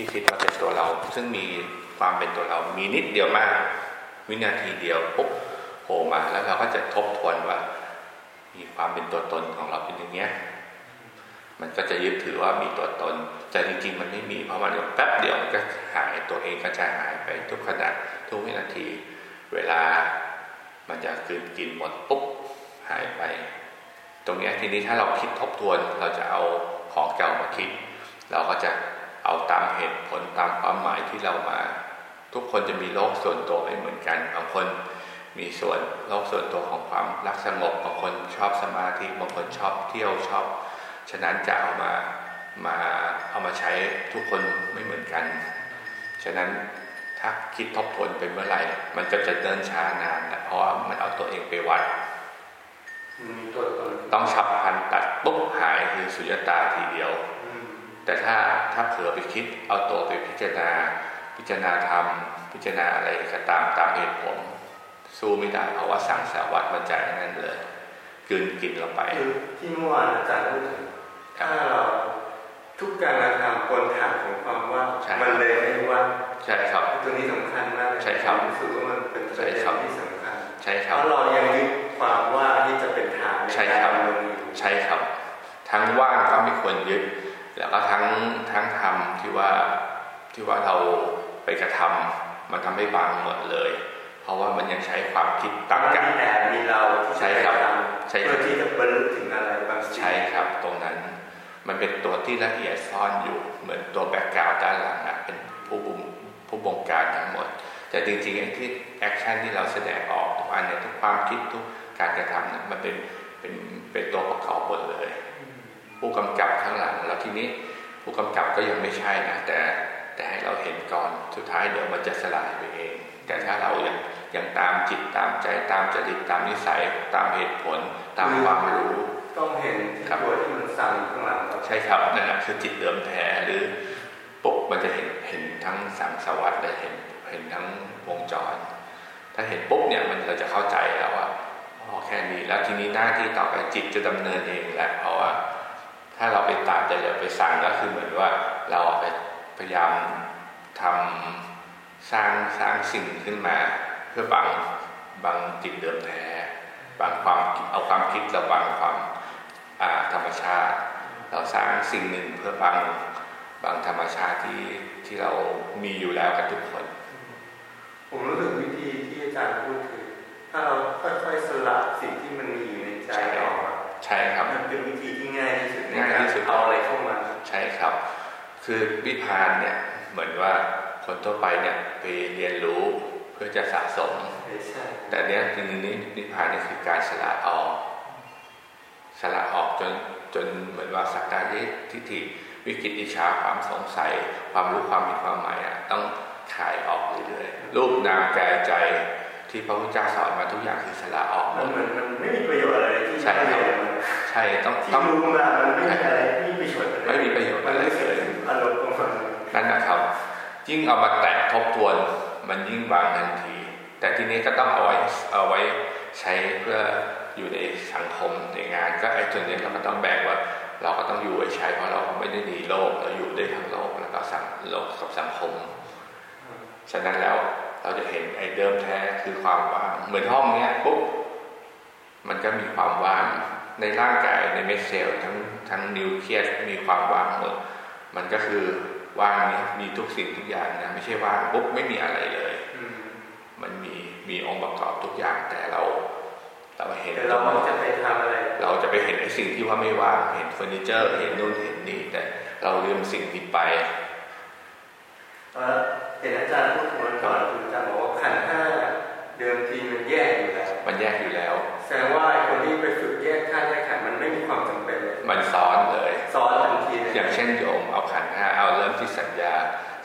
ที่คิดว่าเป็นตัวเรา ซึ่งมีความเป็นตัวเรา มีนิดเดียวมาก วินาทีเดียวปุ๊บโผล่มาแล้วเราก็จะทบทวนว่า มีความเป็นตัวตนของเราเป็นอย่างเงี้ยมันก็จะยึดถือว่ามีตัวตน แต่จริงๆ มันไม่มี เพราะมันแป๊บเดียวมันก็หายตัวเองก็จะหายไปทุกขณะทุกวินาที เวลามันจะคืนกินหมดปุ๊บหายไป ตรงนี้ทีนี้ถ้าเราคิดทบทวนเราจะเอาของเก่ามาคิด เราก็จะ เอาตามเหตุผลตามความหมายที่เรามา ทุกคนจะมีโลกส่วนตัวไม่เหมือนกันบางคนมีส่วนโลกส่วนตัวของความรักสงบบางคนชอบสมาธิบางคนชอบเที่ยวชอบ ฉะนั้นจะเอามามาเอามาใช้ทุกคนไม่เหมือนกัน ฉะนั้นถ้าคิดทบทวนไปเมื่อไหร่ มันก็จะเดินช้านานนะเพราะว่ามันเอาตัวเองไปวัดต้องฉับพันตัดปุ๊บหายคือสุญญตาทีเดียว แต่ถ้าถ้าเผื่อไปคิดเอาตัวไปพิจารณา พิจารณาธรรม พิจารณาอะไรก็ตามตามเหตุผลสู้ไม่ได้เพราะว่าสั่งสาวัดมันใจนั่นเลยกินกินเราไปที่เมื่อวานอาจารย์พูดถึงถ้าเราทุกการกระทำบนฐานของความว่ามันเลยไม่ว่าใช่ครับตัวนี้สำคัญมากใช่ครับรู้สึกว่ามันเป็นประเด็นที่สำคัญใช่ครับเพราะเรายังยึดความว่าที่จะเป็นทางใช่ครับใช่ครับ ทั้งว่างก็ไม่ควรยึด แล้วก็ทั้งทั้งทำที่ว่าที่ว่าเราไปกระทำมันทำให้บางหมดเลย เพราะว่ามันยังใช้ความคิดตั้งกันแต่มีเราใช่ครับใช่เพื่อที่จะบรรลุถึงอะไรบางสิ่งใช่ครับตรงนั้น มันเป็นตัวที่ละเอียดซ่อนอยู่เหมือนตัวแบ็กกราวด์ด้านหลังนะเป็นผู้บุมผู้บงการทั้งหมด แต่จริงๆไอ้ที่ action ที่เราแสดงออกทุกอันเนี่ยทุกความคิดทุกการกระทำเนี่ยมันเป็นเป็นเป็นตัวประกอบหมดเลย ผู้กำกับข้างหลังแล้วทีนี้ผู้กำกับก็ยังไม่ใช่นะแต่แต่ให้เราเห็นก่อนสุดท้ายเดี๋ยวมันจะสลายไปเอง แต่ถ้าเรายังยังตามจิตตามใจตามจริตตามนิสัยตามเหตุผลตามความรู้ต้องเห็นตัวที่มันสั่งข้างหลังใช่ครับนั่นแหละคือจิตเดิมแท้หรือปุ๊บมันจะเห็นเห็นทั้งสังสวัสดิ์และเห็นเห็นทั้งวงจร ถ้าเห็นปุ๊บเนี่ยมันเราจะเข้าใจแล้วว่าอ๋อแค่นี้แล้วทีนี้หน้าที่ต่อไปจิตจะดำเนินเองแหละเพราะว่า ถ้าเราไปตามใจเราไปสั่งก็คือเหมือนว่าเราไปพยายามทำสร้างสร้างสิ่งขึ้นมา เพื่อบังบังจิตเดิมแท้บางความเอาความคิดเราบางความธรรมชาติ เราสร้างสิ่งหนึ่งเพื่อบางบางธรรมชาติที่ที่เรามีอยู่แล้วกับทุกคน ผมรู้สึกวิธีที่อาจารย์พูดคือ ถ้าเราค่อยๆสลับสิ่งที่มันมีอยู่ในใจออก ช่ครับมันเป็นวิธีที่ง่ายที่สุดในการเอาอะไรเข้ามาใช่ครับ คือวิพานเนี่ยเหมือนว่าคนทั่วไปเนี่ยไปเรียนรู้เพื่อจะสะสม แต่เนี้ยจริงๆนี้นิพพานนี่คือการสละออก สละออกจนจนเหมือนว่าสักการิทิฏฐิวิกิติชาความสงสัย ความรู้ความมีความหมายอะต้องขายออกเรื่อยๆรูปนามกายใจ ที่พระพุทธเจ้าสอนมาทุกอย่างคือสละออกมันมันไม่มีประโยชน์อะไรที่ใช่ครับใช่ต้องต้องรู้มามันไม่มีอะไรไม่มีประโยชน์ไม่มีประโยชน์อะไรเลยอารมณ์ของมันนั่นนะครับ ยิ่งเอามาแตะทบทวน มันยิ่งวางทันที แต่ทีนี้ก็ต้องเอาไว้เอาไว้ใช้เพื่ออยู่ในสังคมในงาน ก็ไอ้ส่วนนี้เราก็ต้องแบ่งว่า เราก็ต้องอยู่ไว้ใช้เพราะเราไม่ได้หนีโลกเราอยู่ได้ทั้งโลกแล้วก็สังโลกกับสังคมฉะนั้นแล้ว เราจะเห็นไอ้เดิมแท้คือความว่าง เหมือนห้องเนี้ยปุ๊บมันก็มีความว่างในร่างกายในเม็ดเซลล์ทั้งทั้งนิวเคลียสมีความว่างหมดมันก็คือว่างนี้มีทุกสิ่งทุกอย่างนะไม่ใช่ว่างปุ๊บไม่มีอะไรเลยมันมีมีองค์ประกอบทุกอย่างแต่เราเราเห็นเราจะไปทำอะไร เราจะไปเห็นไอ้สิ่งที่ว่าไม่ว่างเห็นเฟอร์นิเจอร์ เห็นนู่นเห็นนี่แต่เราลืมสิ่งที่ไปเห็นอาจารย์พูดถึงวันก่อน มันซ้อนเลยซ้อนทันทีอย่างเช่นโยมเอาขันห้าเอาเริ่มที่สัญญา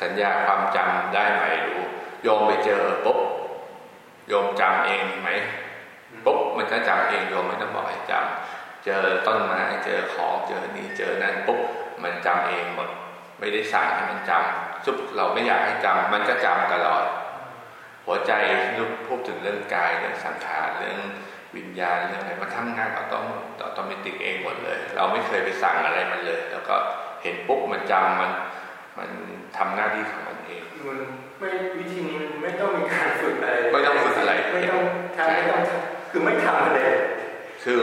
สัญญาความจำได้ไหมรู้ โยมไปเจอปุ๊บโยมจำเองไหมปุ๊บมันก็จำเองโยมไม่ต้องบอกให้จำเจอต้นไม้เจอของเจอนี่เจอนั่นปุ๊บมันจำเองหมดไม่ได้สั่งให้มันจำซุปเราไม่อยากให้จำมันก็จำตลอด หัวใจลุกพูดถึงเรื่องกายเรื่องสังขารเรื่อง วิญญาณเรื่องอะไรมันทำงานอัตโนมัติเองหมดเลย เราไม่เคยไปสั่งอะไรมันเลย แล้วก็เห็นปุ๊บมันจำมันมันทำหน้าที่ของมันเองมันไม่วิธีนี้ไม่ต้องมีการฝึกอะไรไม่ต้องฝึกอะไรไม่ต้องทำไม่ต้องคือไม่ทำอะไรคือ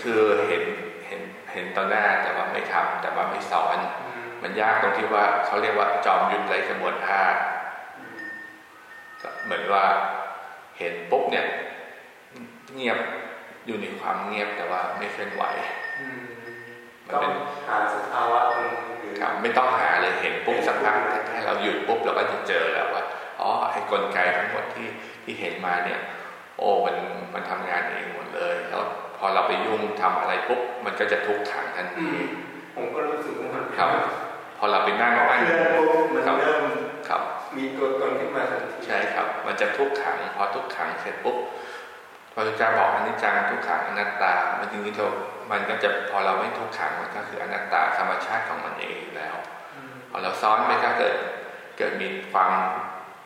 คือเห็นเห็นเห็นตอนหน้าแต่ว่าไม่ทำ แต่ว่าไม่สอน มันยากตรงที่ว่าเขาเรียกว่าจอมยุทธไรขบวนท่าเหมือนว่าเห็นปุ๊บเนี่ย เงียบอยู่ในความเงียบแต่ว่าไม่เคลื่อนไหวมันเป็นหาสภาวะตรงครับไม่ต้องหาเลยเห็นปุ๊บสักพักแค่เราหยุดปุ๊บเราก็จะเจอแล้วว่าอ๋อไอ้กลไกทั้งหมดที่ที่เห็นมาเนี่ย โอ้มันมันทำงานเองหมดเลยแล้วพอเราไปยุ่งทำอะไรปุ๊บมันก็จะทุกขังทันทีผมก็รู้สึกว่ามันครับ พอเราไปนั่งนั่งเรื่ปุ๊บมันเริ่มครับ มีตัวตนขึ้นมาทันทีใช่ครับ มันจะทุกขังพอทุกขังเสร็จปุ๊บ พอจะบอกอนิจจังทุกขังอนัตตา มันจริงๆมันก็จะพอเราไม่ทุกขังมันก็คืออนัตตาธรรมชาติของมันเองอยู่แล้ว พอเราซ้อนไปก็เกิดเกิดมีความ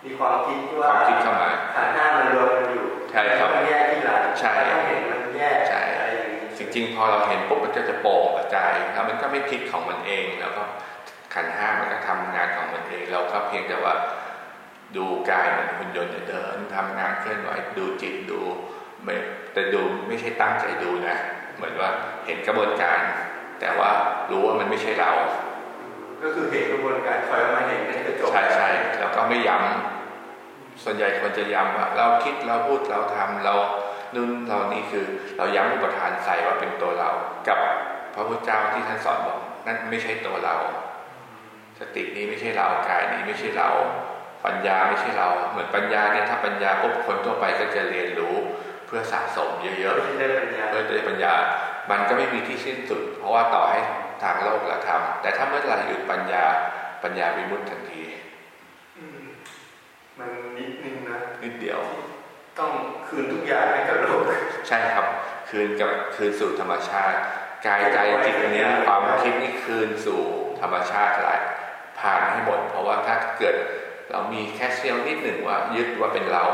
มีความคิดว่าความคิดเข้ามาขันห้ามันรวมกันอยู่ใช่ครับมันแยกที่หลังใช่เห็นมันแยกใช่จริงๆพอเราเห็นปุ๊บมันก็จะโป่งกระจายแล้วมันก็ไม่คิดของมันเองแล้วก็ขันห้ามันก็ทำงานของมันเอง เราก็เพียงแต่ว่าดูกายเหมือนคุณยนต์เดินทำงานเคลื่อนไหวดูจิตดู ไม่แต่ดูไม่ใช่ตั้งใจดูนะ เหมือนว่าเห็นกระบวนการ แต่ว่ารู้ว่ามันไม่ใช่เรา ก็คือเห็นกระบวนการคอยมาเห็นในกระจกใช่ใช่แล้วก็ไม่ย้ำส่วนใหญ่คนจะย้ำว่าเราคิดเราพูดเราทำเรานู่นเรานี่คือ เราย้ำอุปทานใส่ว่าเป็นตัวเรา กับพระพุทธเจ้าที่ท่านสอนบอกนั่นไม่ใช่ตัวเรา สตินี้ไม่ใช่เรากายนี้ไม่ใช่เรา ปัญญาไม่ใช่เรา เหมือนปัญญาเนี่ยถ้าปัญญาปุ๊บคนทั่วไปก็จะเรียนรู้เพื่อสะสมเยอะๆเพื่อได้ปัญญา มันก็ไม่มีที่สิ้นสุด เพราะว่าต่อให้ทางโลกละทำแต่ถ้าเมื่อไหร่หยุดปัญญาปัญญาวิมุตทันทีมันนิดนึงนะนิดเดียว ต้องคืนทุกอย่างให้กับโลกใช่ครับ คืนกับคืนสู่ธรรมชาติ กายใจจิตนี้ความคิดนี่คืนสู่ธรรมชาติหลายผ่านให้หมด เพราะว่าถ้าเกิด เรามีแค่เซียวนิดหนึ่งว่ายึดว่าเป็นเรา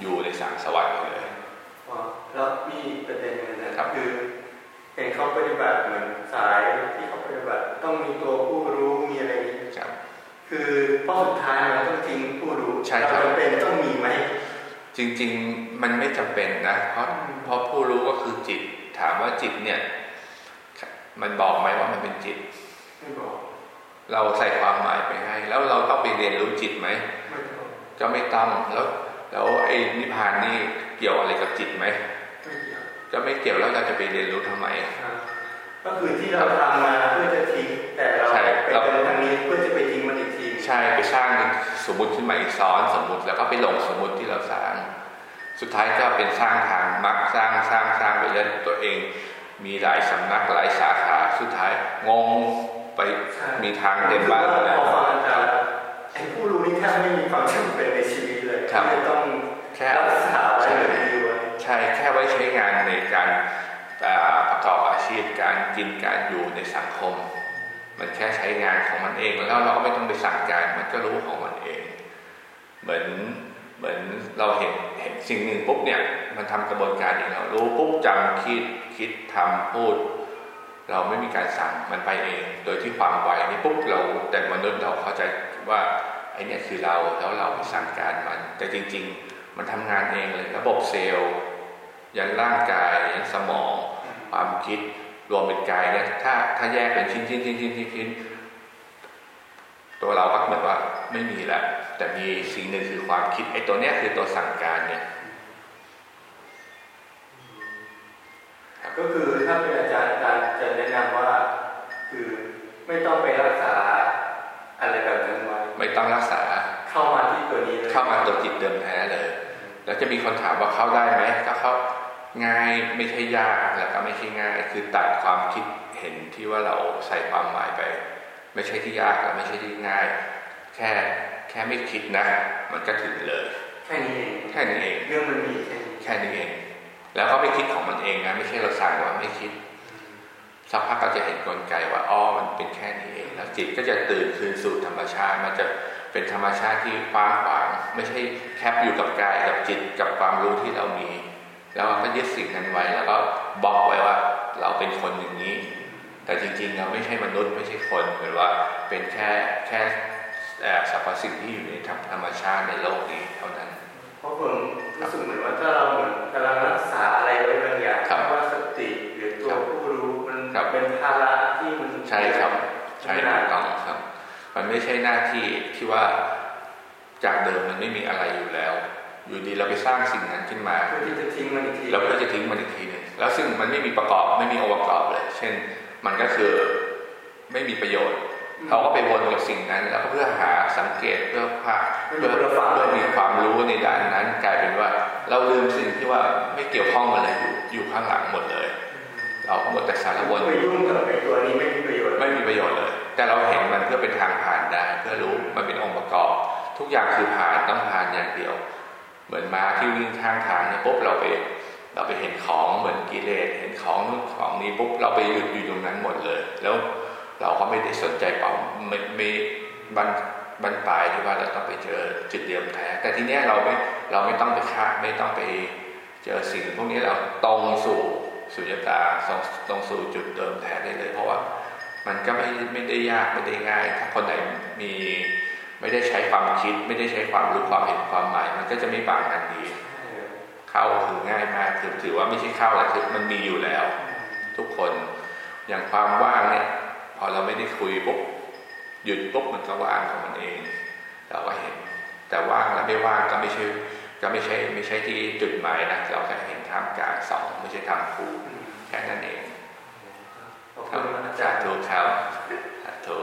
อยู่ในสังสวรรค์เลย แล้วมีประเด็นนึงนะครับคือเห็นเขาปฏิบัติเหมือนสายที่เขาปฏิบัติต้องมีตัวผู้รู้มีอะไรนี้ครับ คือเพราะสุดท้ายเราต้องทิ้งผู้รู้ใช่ครับจำเป็นต้องมีไหมจริง ๆมันไม่จำเป็นนะเพราะเพราะผู้รู้ก็คือจิต ถามว่าจิตเนี่ย มันบอกไหมว่ามันเป็นจิตไม่บอกเราใส่ความหมายไปให้ แล้วเราต้องไปเรียนรู้จิตไหมก็ไม่ต้องแล้ว แล้วไอ้นิพพานนี่เกี่ยวอะไรกับจิตไหม ก็ไม่เกี่ยวแล้วเราจะไปเรียนรู้ทำไมก็คือที่เราทำมาเพื่อจะทิ้งแต่เราไปเดินทางนี้เพื่อจะไปทิ้งมันอีกทีใช่ไปสร้างสมมติขึ้นมาอีกซ้อนสมมติแล้วก็ไปหลงสมมติที่เราสร้าง สุดท้ายก็เป็นสร้างทางมักสร้างสร้างสร้างไปเรื่อยตัวเอง มีหลายสำนักหลายสาขาสุดท้ายงงไปมีทางเต็มบ้านแล้วไอ้ผู้รู้นี่แทบไม่มีความจำเป็นในชีวิตเลยไม่ต้องแค่รักษาไว้ใช่แค่ไว้ใช้งานในการประกอบอาชีพการกินการอยู่ในสังคม มันแค่ใช้งานของมันเองแล้วเราก็ไม่ต้องไปสั่งการมันก็รู้ของมันเอง เหมือนเหมือนเราเห็นเห็นสิ่งหนึ่งปุ๊บเนี่ยมันทำกระบวนการเองเรารู้ปุ๊บจำคิดคิดทำพูด เราไม่มีการสั่งมันไปเอง โดยที่ความไวนี่ปุ๊บเราแต่มนุษย์เราเข้าใจว่าไอ้นี่คือเราแล้วเราสั่งการมัน แต่จริง ๆ มันทำงานเองเลยระบบเซลล์ ยันร่างกายยันสมอง ความคิดรวมเป็นกายเนี่ยถ้าถ้าแยกเป็นชิ้นชิ้นชิ้นชิ้นชิ้นตัวเราก็เหมือนว่าไม่มีแล้วแต่มีสิ่งหนึ่งคือความคิดไอ้ตัวเนี้ยคือตัวสั่งการเนี่ยก็คือถ้าเป็นอาจารย์อาจารย์จะแนะนำว่า คือไม่ต้องไปรักษาอะไรแบบนั้นไว้ไม่ต้องรักษาเข้ามาที่ตัวนี้เลยเข้ามาตัวจิตเดิมแท้เลย แล้วจะมีคนถามว่าเข้าได้ไหมก็เข้า ง่ายไม่ใช่ยากแล้วก็ไม่ใช่ง่าย คือตัดความคิดเห็นที่ว่าเราใส่ความหมายไป ไม่ใช่ที่ยากและไม่ใช่ที่ง่าย แค่แค่ไม่คิดนะ มันก็ถึงเลย แค่นี้เองแค่นี้เองเรื่องมันมีแค่นี้เอง แล้วก็ไม่คิดของมันเองนะ ไม่ใช่เราสั่งว่าไม่คิดสักพักก็จะเห็นกลไกว่าอ๋อมันเป็นแค่นี้เอง แล้วจิตก็จะตื่นคืนสู่ธรรมชาติมันจะเป็นธรรมชาติที่กว้างขวาง ไม่ใช่แคบอยู่กับกายกับจิตกับความรู้ที่เรามี แล้วเราก็ยึดสิ่งนั้นไว้ แล้วก็บอกไว้ว่า เราเป็นคนอย่างนี้ แต่จริงๆเราไม่ใช่มนุษย์ไม่ใช่คนหรือว่าเป็นแค่แค่สรรพสิ่งที่อยู่ในธรรมชาติในโลกนี้เท่านั้น เพราะผมรู้สึกเหมือนว่าถ้าเราเหมือนกำลังรักษาอะไรไว้บางอย่างว่าสติหรือตัวผู้รู้มันเป็นภาระที่มันใช่ครับใช่ถูกต้องครับ มันไม่ใช่หน้าที่ที่ว่าจากเดิมมันไม่มีอะไรอยู่แล้ว อยู่ดีเราไปสร้างสิ่งนั้นขึ้นมาเพื่อที่จะทิ้งมันอีกทีแล้วก็จะทิ้งมันอีกทีหนึ่งแล้วซึ่งมันไม่มีประกอบไม่มีองค์ประกอบเลย เช่น มันก็คือไม่มีประโยชน์เขาก็ไปวนกับสิ่งนั้น แล้วก็เพื่อหาสังเกตเพื่อพาเพื่อเพื่อมีความรู้ในด้านนั้น กลายเป็นว่า เราลืมสิ่งที่ว่าไม่เกี่ยวข้องกันเลยอยู่อยู่ข้างหลังหมดเลย เราหมดแต่สารวนไปยุ่งกับไอ้ตัวนี้ไม่มีประโยชน์ไม่มีประโยชน์เลย แต่เราเห็นมันเพื่อเป็นทางผ่านได้เพื่อรู้มันเป็นองค์ประกอบ ทุกอย่างคือผ่านต้องผ่านอย่างเดียว เหมือนม้าที่วิ่งข้างทางเนี่ยปุ๊บเราไปเราไปเห็นของเหมือนกิเลสเห็นของนู้นของนี้ปุ๊บเราไปหยุดอยู่ตรงนั้นหมดเลย แล้วเราก็ไม่ได้สนใจเปล่าไม่ไม่บันบันปลายที่ว่าเราต้องไปเจอจุดเดียวแท้แต่ทีเนี้ยเราไม่เราไม่ต้องไปคาดไม่ต้องไปเจอสิ่งพวกนี้เราตรงสู่สุญญตาตรงตรงสู่จุดเดิมแท้ได้เลย เพราะว่ามันก็ไม่ไม่ได้ยากไม่ได้ง่าย ถ้าคนไหนมี ไม่ได้ใช้ความคิด ไม่ได้ใช้ความรู้ความเห็นความหมาย มันก็จะไม่บางทันทีเข้าคือง่ายมากคือถือว่าไม่ใช่เข้าแล้วคือมันมีอยู่แล้ว ทุกคนอย่างความว่างเนี่ย พอเราไม่ได้คุยปุ๊บหยุดปุ๊บมันก็ว่างของมันเอง เราก็เห็น แต่ว่างแล้วไม่ว่างก็ไม่ใช่ก็ไม่ใช่ไม่ใช่ที่จุดหมายนะเราแค่เห็นท่ามกลางสองไม่ใช่ทำคูแค่นั้นเองขอบคคุรับณอาสาจารย์ธุครับสาธุ